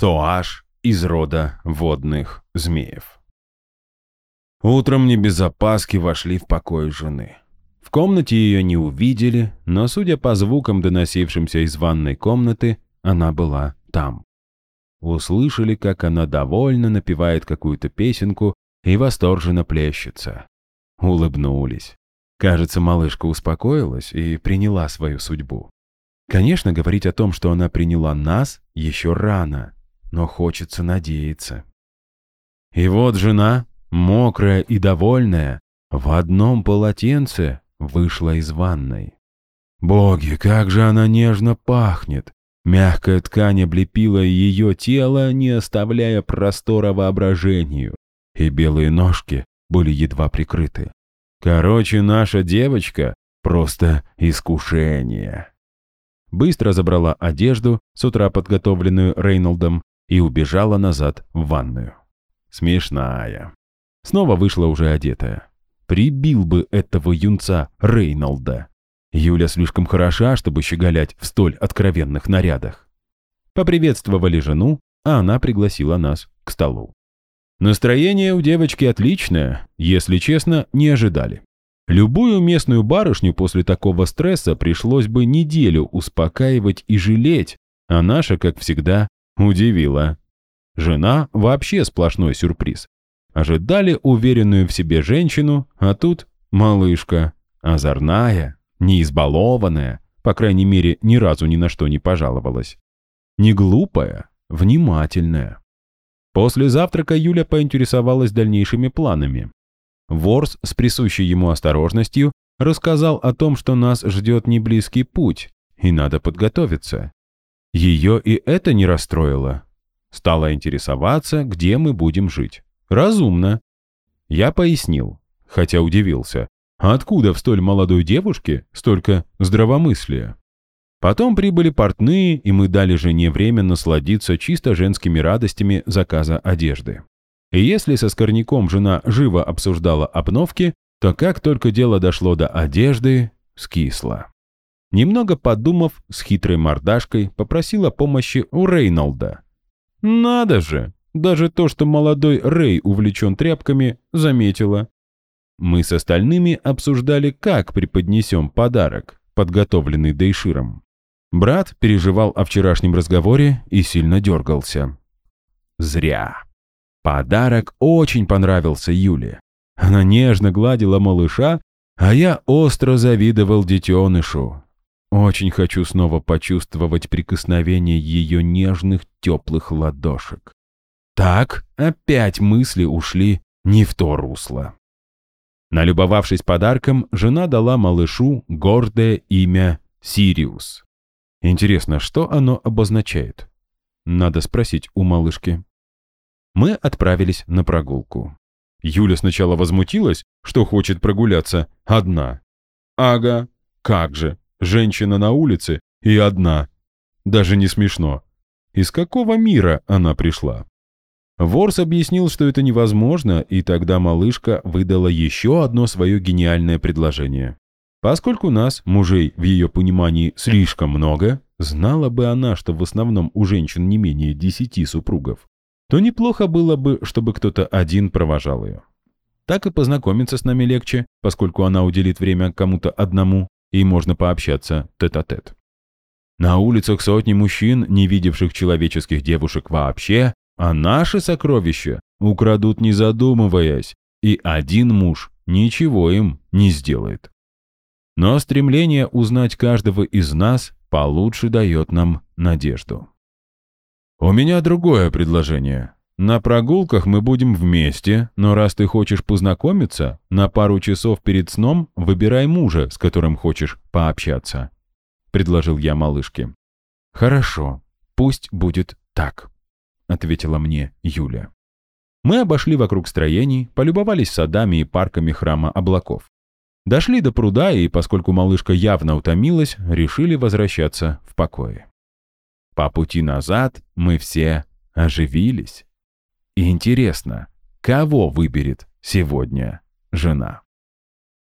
Соаш из рода водных змеев. Утром не без опаски вошли в покой жены. В комнате ее не увидели, но, судя по звукам, доносившимся из ванной комнаты, она была там. Услышали, как она довольно напевает какую-то песенку и восторженно плещется. Улыбнулись. Кажется, малышка успокоилась и приняла свою судьбу. Конечно, говорить о том, что она приняла нас, еще рано, но хочется надеяться. И вот жена, мокрая и довольная, в одном полотенце вышла из ванной. Боги, как же она нежно пахнет! Мягкая ткань облепила ее тело, не оставляя простора воображению, и белые ножки были едва прикрыты. Короче, наша девочка — просто искушение. Быстро забрала одежду, с утра подготовленную Рейнолдом, и убежала назад в ванную. Смешная. Снова вышла уже одетая. Прибил бы этого юнца Рейнолда. Юля слишком хороша, чтобы щеголять в столь откровенных нарядах. Поприветствовали жену, а она пригласила нас к столу. Настроение у девочки отличное, если честно, не ожидали. Любую местную барышню после такого стресса пришлось бы неделю успокаивать и жалеть, а наша, как всегда, удивила. Жена вообще сплошной сюрприз. Ожидали уверенную в себе женщину, а тут малышка, озорная, не избалованная, по крайней мере, ни разу ни на что не пожаловалась. Не глупая, внимательная. После завтрака Юля поинтересовалась дальнейшими планами. Ворс с присущей ему осторожностью рассказал о том, что нас ждет неблизкий путь, и надо подготовиться. Ее и это не расстроило. Стала интересоваться, где мы будем жить. Разумно. Я пояснил, хотя удивился, откуда в столь молодой девушке столько здравомыслия. Потом прибыли портные, и мы дали жене время насладиться чисто женскими радостями заказа одежды. И если со Скорняком жена живо обсуждала обновки, то как только дело дошло до одежды, скисла. Немного подумав, с хитрой мордашкой попросила помощи у Рейнолда. «Надо же! Даже то, что молодой Рей увлечен тряпками, заметила. Мы с остальными обсуждали, как преподнесем подарок, подготовленный Дейширом. Брат переживал о вчерашнем разговоре и сильно дергался. Зря. Подарок очень понравился Юле. Она нежно гладила малыша, а я остро завидовал детенышу. Очень хочу снова почувствовать прикосновение ее нежных теплых ладошек. Так, опять мысли ушли не в то русло. Налюбовавшись подарком, жена дала малышу гордое имя Сириус. Интересно, что оно обозначает? Надо спросить у малышки. Мы отправились на прогулку. Юля сначала возмутилась, что хочет прогуляться одна. Ага, как же, женщина на улице и одна. Даже не смешно. Из какого мира она пришла? Ворс объяснил, что это невозможно, и тогда малышка выдала еще одно свое гениальное предложение. Поскольку нас, мужей, в ее понимании слишком много, знала бы она, что в основном у женщин не менее десяти супругов, то неплохо было бы, чтобы кто-то один провожал ее. Так и познакомиться с нами легче, поскольку она уделит время кому-то одному, и можно пообщаться тет-а-тет. -тет. На улицах сотни мужчин, не видевших человеческих девушек вообще, а наши сокровища украдут не задумываясь, и один муж ничего им не сделает. Но стремление узнать каждого из нас получше дает нам надежду. У меня другое предложение. На прогулках мы будем вместе, но раз ты хочешь познакомиться, на пару часов перед сном выбирай мужа, с которым хочешь пообщаться», — предложил я малышке. «Хорошо, пусть будет так», — ответила мне Юля. Мы обошли вокруг строений, полюбовались садами и парками храма облаков. Дошли до пруда, и, поскольку малышка явно утомилась, решили возвращаться в покое. По пути назад мы все оживились. И интересно, кого выберет сегодня жена?